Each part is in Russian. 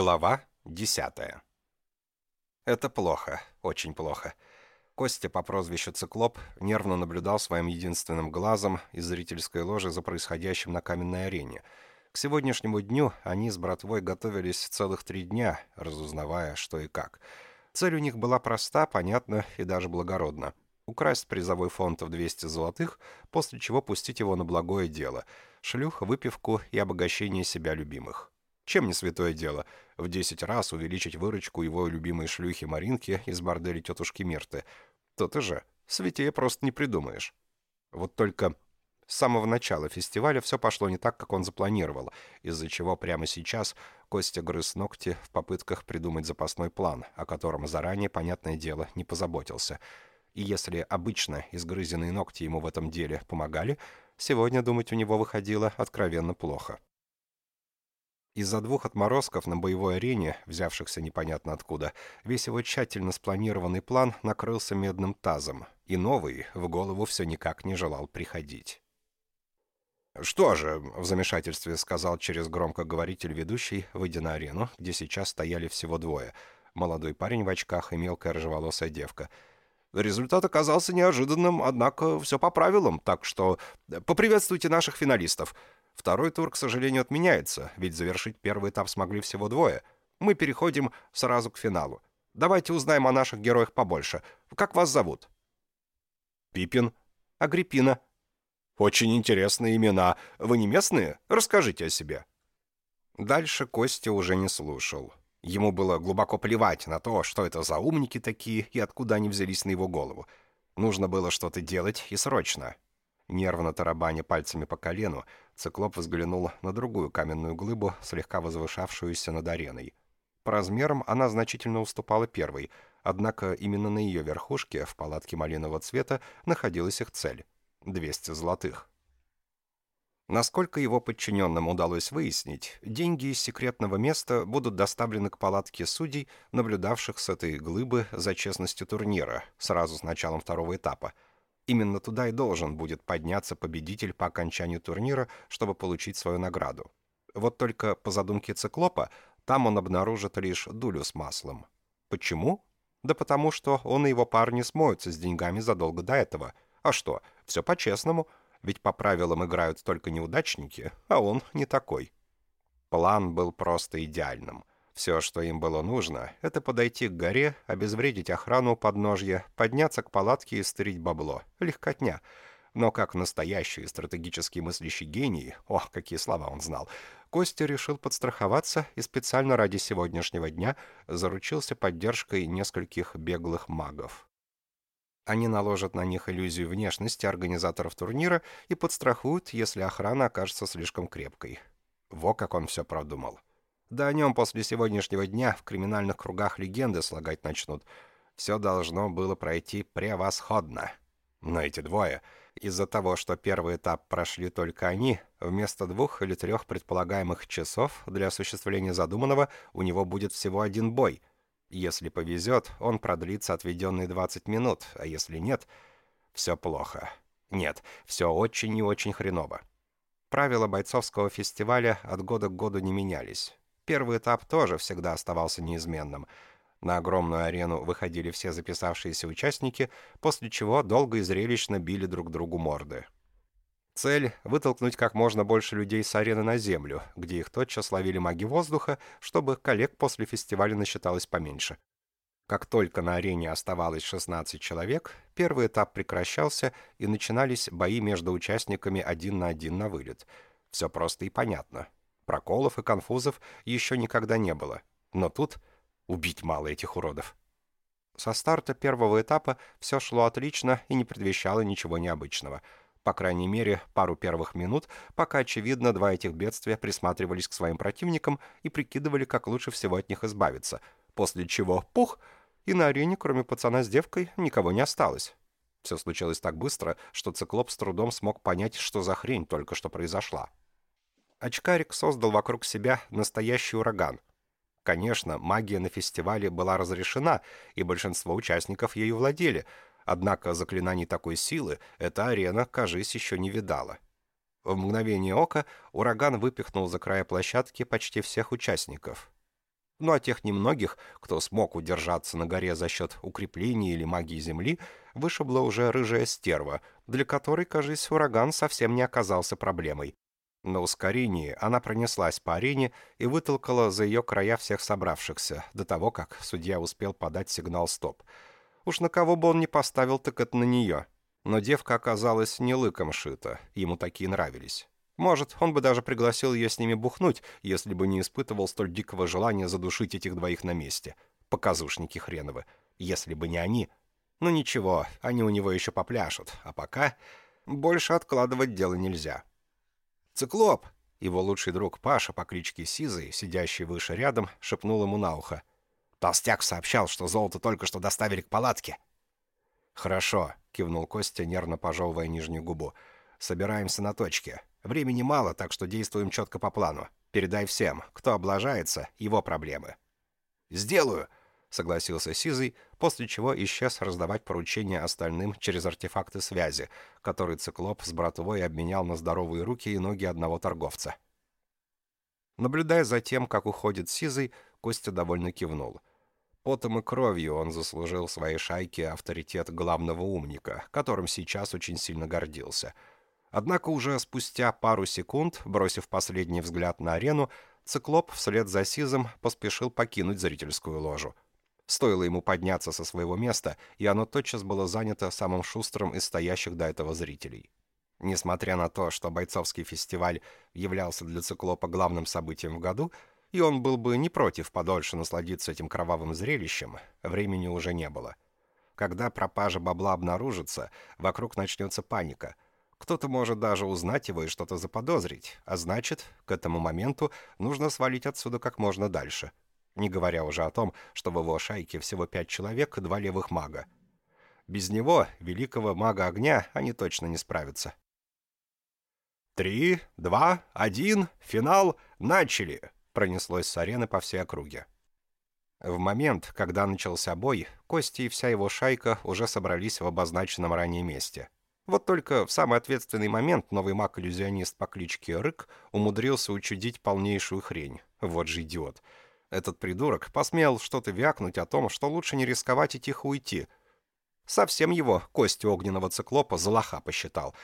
Глава 10. Это плохо, очень плохо. Костя по прозвищу Циклоп нервно наблюдал своим единственным глазом из зрительской ложи за происходящим на каменной арене. К сегодняшнему дню они с братвой готовились целых три дня, разузнавая, что и как. Цель у них была проста, понятна и даже благородна. Украсть призовой фонд в 200 золотых, после чего пустить его на благое дело. Шлюх, выпивку и обогащение себя любимых. Чем не святое дело? В десять раз увеличить выручку его любимой шлюхи Маринки из борделя тетушки Мирты. То-то же. Святее просто не придумаешь. Вот только с самого начала фестиваля все пошло не так, как он запланировал, из-за чего прямо сейчас Костя грыз ногти в попытках придумать запасной план, о котором заранее, понятное дело, не позаботился. И если обычно изгрызенные ногти ему в этом деле помогали, сегодня думать у него выходило откровенно плохо. Из-за двух отморозков на боевой арене, взявшихся непонятно откуда, весь его тщательно спланированный план накрылся медным тазом, и новый в голову все никак не желал приходить. «Что же», — в замешательстве сказал через громкоговоритель ведущий, выйдя на арену, где сейчас стояли всего двое — молодой парень в очках и мелкая рыжеволосая девка. «Результат оказался неожиданным, однако все по правилам, так что поприветствуйте наших финалистов». Второй тур, к сожалению, отменяется, ведь завершить первый этап смогли всего двое. Мы переходим сразу к финалу. Давайте узнаем о наших героях побольше. Как вас зовут? Пипин. Агриппина. Очень интересные имена. Вы не местные? Расскажите о себе. Дальше Костя уже не слушал. Ему было глубоко плевать на то, что это за умники такие и откуда они взялись на его голову. Нужно было что-то делать и срочно. Нервно тарабаня пальцами по колену, циклоп взглянул на другую каменную глыбу, слегка возвышавшуюся над ареной. По размерам она значительно уступала первой, однако именно на ее верхушке, в палатке малинового цвета, находилась их цель — 200 золотых. Насколько его подчиненным удалось выяснить, деньги из секретного места будут доставлены к палатке судей, наблюдавших с этой глыбы за честностью турнира, сразу с началом второго этапа — Именно туда и должен будет подняться победитель по окончанию турнира, чтобы получить свою награду. Вот только по задумке циклопа, там он обнаружит лишь дулю с маслом. Почему? Да потому что он и его парни смоются с деньгами задолго до этого. А что, все по-честному, ведь по правилам играют только неудачники, а он не такой. План был просто идеальным. Все, что им было нужно, это подойти к горе, обезвредить охрану подножья, подняться к палатке и стырить бабло. Легкотня. Но как настоящий стратегический мыслящий гений, ох, какие слова он знал, Костя решил подстраховаться и специально ради сегодняшнего дня заручился поддержкой нескольких беглых магов. Они наложат на них иллюзию внешности организаторов турнира и подстрахуют, если охрана окажется слишком крепкой. Во как он все продумал. Да о нем после сегодняшнего дня в криминальных кругах легенды слагать начнут. Все должно было пройти превосходно. Но эти двое, из-за того, что первый этап прошли только они, вместо двух или трех предполагаемых часов для осуществления задуманного у него будет всего один бой. Если повезет, он продлится отведенные 20 минут, а если нет, все плохо. Нет, все очень и очень хреново. Правила бойцовского фестиваля от года к году не менялись. Первый этап тоже всегда оставался неизменным. На огромную арену выходили все записавшиеся участники, после чего долго и зрелищно били друг другу морды. Цель — вытолкнуть как можно больше людей с арены на землю, где их тотчас ловили маги воздуха, чтобы коллег после фестиваля насчиталось поменьше. Как только на арене оставалось 16 человек, первый этап прекращался, и начинались бои между участниками один на один на вылет. Все просто и понятно. Проколов и конфузов еще никогда не было. Но тут убить мало этих уродов. Со старта первого этапа все шло отлично и не предвещало ничего необычного. По крайней мере, пару первых минут, пока, очевидно, два этих бедствия присматривались к своим противникам и прикидывали, как лучше всего от них избавиться. После чего пух, и на арене, кроме пацана с девкой, никого не осталось. Все случилось так быстро, что циклоп с трудом смог понять, что за хрень только что произошла очкарик создал вокруг себя настоящий ураган. Конечно, магия на фестивале была разрешена, и большинство участников ею владели, однако заклинаний такой силы эта арена, кажись, еще не видала. В мгновение ока ураган выпихнул за края площадки почти всех участников. Ну а тех немногих, кто смог удержаться на горе за счет укреплений или магии земли, вышибла уже рыжая стерва, для которой, кажется, ураган совсем не оказался проблемой. На ускорении она пронеслась по арене и вытолкала за ее края всех собравшихся, до того, как судья успел подать сигнал «стоп». Уж на кого бы он ни поставил, так это на нее. Но девка оказалась не лыком шита, ему такие нравились. Может, он бы даже пригласил ее с ними бухнуть, если бы не испытывал столь дикого желания задушить этих двоих на месте. Показушники хреновы. Если бы не они. Ну ничего, они у него еще попляшут. А пока больше откладывать дело нельзя. «Циклоп!» Его лучший друг Паша по кличке Сизый, сидящий выше рядом, шепнул ему на ухо. «Толстяк сообщал, что золото только что доставили к палатке». «Хорошо», — кивнул Костя, нервно пожевывая нижнюю губу. «Собираемся на точке. Времени мало, так что действуем четко по плану. Передай всем, кто облажается, его проблемы». «Сделаю», — согласился Сизый, после чего исчез раздавать поручения остальным через артефакты связи, которые циклоп с братовой обменял на здоровые руки и ноги одного торговца. Наблюдая за тем, как уходит Сизый, Костя довольно кивнул. Потом и кровью он заслужил своей шайке авторитет главного умника, которым сейчас очень сильно гордился — Однако уже спустя пару секунд, бросив последний взгляд на арену, циклоп вслед за Сизом поспешил покинуть зрительскую ложу. Стоило ему подняться со своего места, и оно тотчас было занято самым шустрым из стоящих до этого зрителей. Несмотря на то, что бойцовский фестиваль являлся для циклопа главным событием в году, и он был бы не против подольше насладиться этим кровавым зрелищем, времени уже не было. Когда пропажа бабла обнаружится, вокруг начнется паника — кто-то может даже узнать его и что-то заподозрить, а значит, к этому моменту нужно свалить отсюда как можно дальше. Не говоря уже о том, что в его шайке всего пять человек и два левых мага. Без него, великого мага огня, они точно не справятся. «Три, два, один, финал, начали!» пронеслось с арены по всей округе. В момент, когда начался бой, Кости и вся его шайка уже собрались в обозначенном ранее месте — вот только в самый ответственный момент новый маг-иллюзионист по кличке Рык умудрился учудить полнейшую хрень. Вот же идиот. Этот придурок посмел что-то вякнуть о том, что лучше не рисковать и тихо уйти. Совсем его, кость огненного циклопа, за лоха посчитал.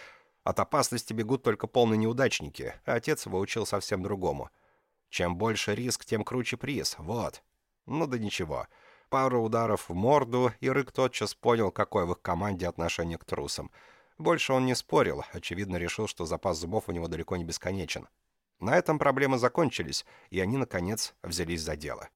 От опасности бегут только полные неудачники, а отец его учил совсем другому. Чем больше риск, тем круче приз, вот. Ну да ничего. Пару ударов в морду, и Рык тотчас понял, какое в их команде отношение к трусам — больше он не спорил, очевидно решил, что запас зубов у него далеко не бесконечен. На этом проблемы закончились, и они, наконец, взялись за дело.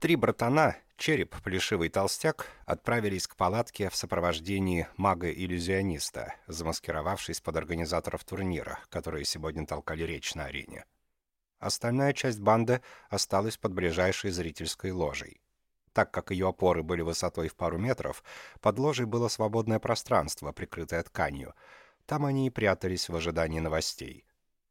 Три братана, череп, плешивый толстяк, отправились к палатке в сопровождении мага-иллюзиониста, замаскировавшись под организаторов турнира, которые сегодня толкали речь на арене. Остальная часть банды осталась под ближайшей зрительской ложей. Так как ее опоры были высотой в пару метров, под ложей было свободное пространство, прикрытое тканью. Там они и прятались в ожидании новостей.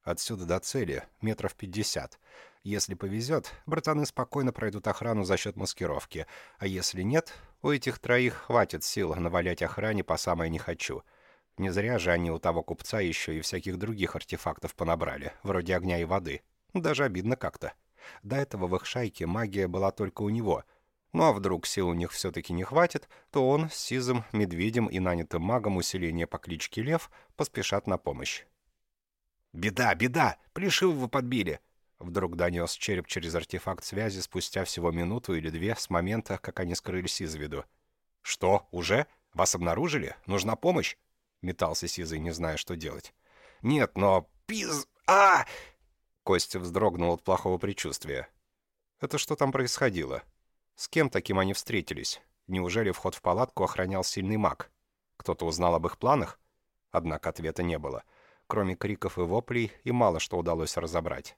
Отсюда до цели метров пятьдесят. Если повезет, братаны спокойно пройдут охрану за счет маскировки, а если нет, у этих троих хватит сил навалять охране по самое не хочу. Не зря же они у того купца еще и всяких других артефактов понабрали, вроде огня и воды. Даже обидно как-то. До этого в их шайке магия была только у него — ну а вдруг сил у них все-таки не хватит, то он с Сизом, Медведем и нанятым магом усиления по кличке Лев поспешат на помощь. «Беда, беда! Плешивого подбили!» Вдруг донес череп через артефакт связи спустя всего минуту или две с момента, как они скрылись из виду. «Что, уже? Вас обнаружили? Нужна помощь?» Метался Сизый, не зная, что делать. «Нет, но... Пиз... а Костя вздрогнул от плохого предчувствия. «Это что там происходило?» С кем таким они встретились? Неужели вход в палатку охранял сильный маг? Кто-то узнал об их планах? Однако ответа не было. Кроме криков и воплей, и мало что удалось разобрать.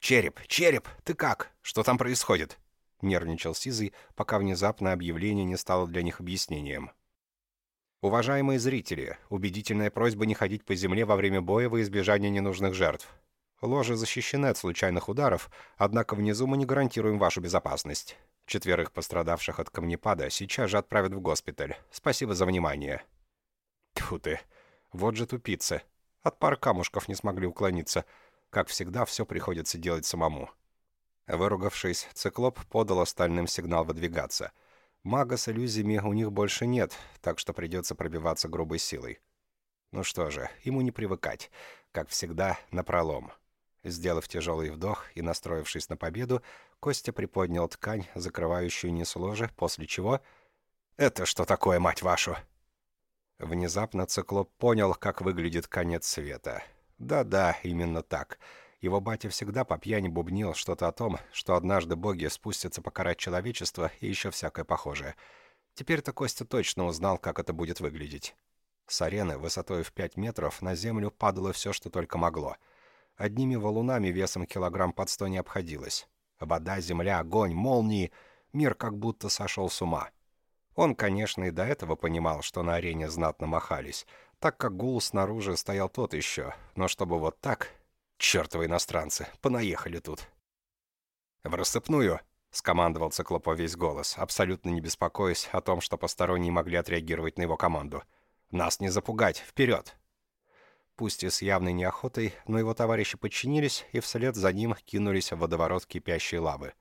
«Череп! Череп! Ты как? Что там происходит?» Нервничал Сизый, пока внезапное объявление не стало для них объяснением. «Уважаемые зрители, убедительная просьба не ходить по земле во время боя во избежание ненужных жертв. Ложи защищены от случайных ударов, однако внизу мы не гарантируем вашу безопасность. Четверых пострадавших от камнепада сейчас же отправят в госпиталь. Спасибо за внимание». Тьфу ты, вот же тупицы. От пар камушков не смогли уклониться. Как всегда, все приходится делать самому. Выругавшись, циклоп подал остальным сигнал выдвигаться. Мага с иллюзиями у них больше нет, так что придется пробиваться грубой силой. Ну что же, ему не привыкать. Как всегда, напролом. Сделав тяжелый вдох и настроившись на победу, Костя приподнял ткань, закрывающую низ ложи, после чего... «Это что такое, мать вашу?» Внезапно циклоп понял, как выглядит конец света. Да-да, именно так. Его батя всегда по пьяни бубнил что-то о том, что однажды боги спустятся покарать человечество и еще всякое похожее. Теперь-то Костя точно узнал, как это будет выглядеть. С арены высотой в 5 метров на землю падало все, что только могло. Одними валунами весом килограмм под сто не обходилось. Вода, земля, огонь, молнии. Мир как будто сошел с ума. Он, конечно, и до этого понимал, что на арене знатно махались, так как гул снаружи стоял тот еще, но чтобы вот так... Чертовы иностранцы, понаехали тут. «В рассыпную!» — скомандовал циклоп весь голос, абсолютно не беспокоясь о том, что посторонние могли отреагировать на его команду. «Нас не запугать! Вперед!» Пусть и с явной неохотой, но его товарищи подчинились и вслед за ним кинулись в водоворот кипящей лавы.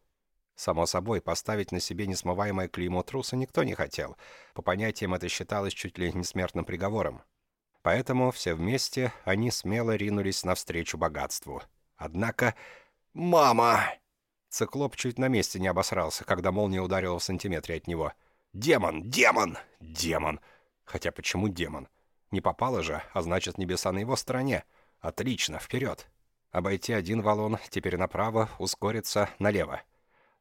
Само собой, поставить на себе несмываемое клеймо труса никто не хотел. По понятиям это считалось чуть ли не смертным приговором. Поэтому все вместе они смело ринулись навстречу богатству. Однако... «Мама!» Циклоп чуть на месте не обосрался, когда молния ударила в сантиметре от него. «Демон! Демон! Демон!» Хотя почему демон? Не попало же, а значит небеса на его стороне. Отлично, вперед. Обойти один валун, теперь направо, ускориться налево.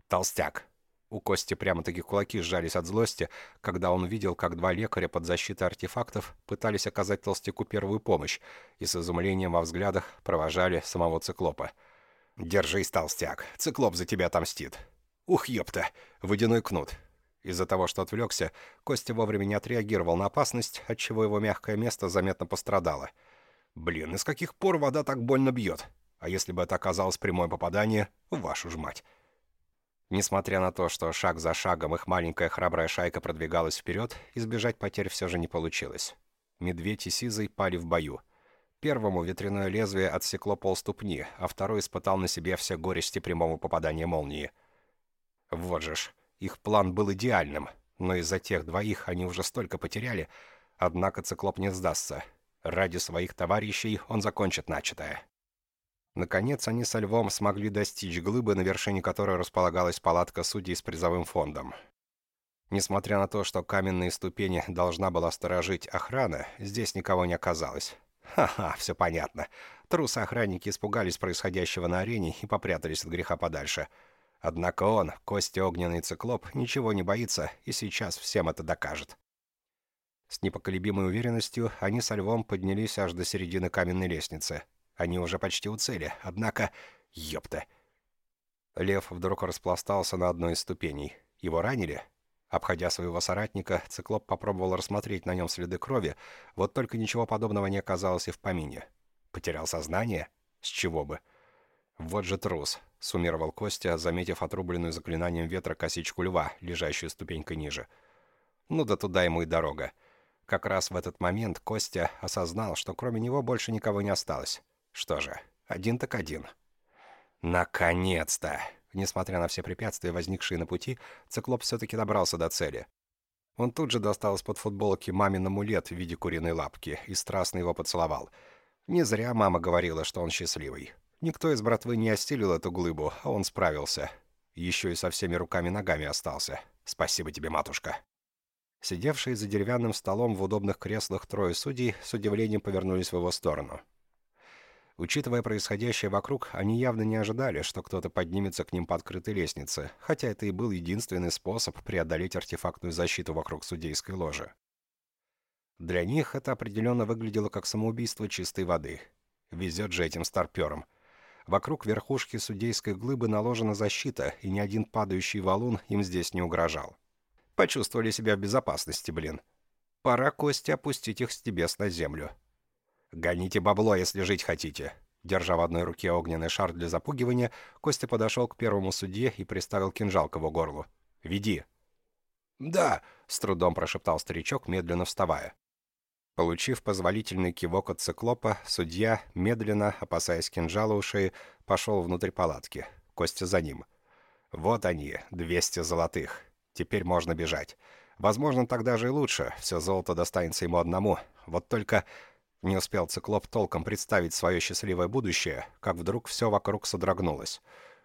Толстяк. У Кости прямо-таки кулаки сжались от злости, когда он видел, как два лекаря под защитой артефактов пытались оказать толстяку первую помощь и с изумлением во взглядах провожали самого циклопа. «Держись, толстяк, циклоп за тебя отомстит». «Ух, ёпта! Водяной кнут. Из-за того, что отвлекся, Костя вовремя не отреагировал на опасность, отчего его мягкое место заметно пострадало. «Блин, из каких пор вода так больно бьет? А если бы это оказалось прямое попадание, вашу ж мать!» Несмотря на то, что шаг за шагом их маленькая храбрая шайка продвигалась вперед, избежать потерь все же не получилось. Медведь и Сизый пали в бою. Первому ветряное лезвие отсекло полступни, а второй испытал на себе все горести прямого попадания молнии. Вот же ж, их план был идеальным, но из-за тех двоих они уже столько потеряли, однако циклоп не сдастся. Ради своих товарищей он закончит начатое. Наконец они со львом смогли достичь глыбы, на вершине которой располагалась палатка судей с призовым фондом. Несмотря на то, что каменные ступени должна была сторожить охрана, здесь никого не оказалось. Ха-ха, все понятно. Трусы-охранники испугались происходящего на арене и попрятались от греха подальше — Однако он, Костя Огненный Циклоп, ничего не боится и сейчас всем это докажет. С непоколебимой уверенностью они со львом поднялись аж до середины каменной лестницы. Они уже почти у цели, однако... Ёпта! Лев вдруг распластался на одной из ступеней. Его ранили? Обходя своего соратника, циклоп попробовал рассмотреть на нем следы крови, вот только ничего подобного не оказалось и в помине. Потерял сознание? С чего бы? Вот же трус суммировал Костя, заметив отрубленную заклинанием ветра косичку льва, лежащую ступенькой ниже. Ну да туда ему и дорога. Как раз в этот момент Костя осознал, что кроме него больше никого не осталось. Что же, один так один. Наконец-то! Несмотря на все препятствия, возникшие на пути, циклоп все-таки добрался до цели. Он тут же достал из-под футболки мамин амулет в виде куриной лапки и страстно его поцеловал. Не зря мама говорила, что он счастливый. Никто из братвы не остелил эту глыбу, а он справился. Еще и со всеми руками-ногами остался. Спасибо тебе, матушка. Сидевшие за деревянным столом в удобных креслах трое судей с удивлением повернулись в его сторону. Учитывая происходящее вокруг, они явно не ожидали, что кто-то поднимется к ним по открытой лестнице, хотя это и был единственный способ преодолеть артефактную защиту вокруг судейской ложи. Для них это определенно выглядело как самоубийство чистой воды. Везет же этим старперам. Вокруг верхушки судейской глыбы наложена защита, и ни один падающий валун им здесь не угрожал. Почувствовали себя в безопасности, блин. Пора, Костя, опустить их с небес на землю. «Гоните бабло, если жить хотите». Держа в одной руке огненный шар для запугивания, Костя подошел к первому судье и приставил кинжал к его горлу. «Веди». «Да», — с трудом прошептал старичок, медленно вставая. Получив позволительный кивок от циклопа, судья, медленно, опасаясь кинжала у шеи, пошел внутрь палатки. Костя за ним. Вот они, 200 золотых. Теперь можно бежать. Возможно, тогда же и лучше. Все золото достанется ему одному. Вот только не успел циклоп толком представить свое счастливое будущее, как вдруг все вокруг содрогнулось.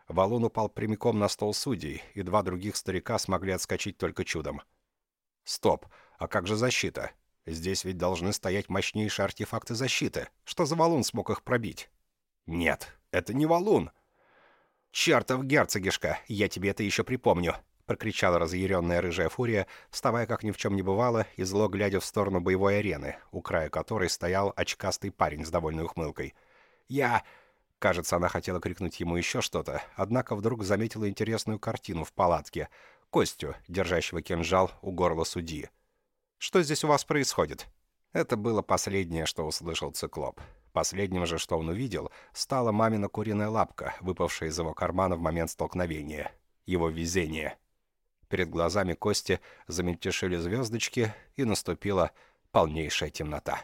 Валун упал прямиком на стол судей, и два других старика смогли отскочить только чудом. «Стоп! А как же защита? Здесь ведь должны стоять мощнейшие артефакты защиты. Что за валун смог их пробить?» «Нет, это не валун!» «Чертов герцогишка, я тебе это еще припомню!» Прокричала разъяренная рыжая фурия, вставая как ни в чем не бывало и зло глядя в сторону боевой арены, у края которой стоял очкастый парень с довольной ухмылкой. «Я...» Кажется, она хотела крикнуть ему еще что-то, однако вдруг заметила интересную картину в палатке. Костю, держащего кинжал у горла судьи. «Что здесь у вас происходит?» Это было последнее, что услышал циклоп. Последним же, что он увидел, стала мамина куриная лапка, выпавшая из его кармана в момент столкновения. Его везение. Перед глазами Кости замельтешили звездочки, и наступила полнейшая темнота.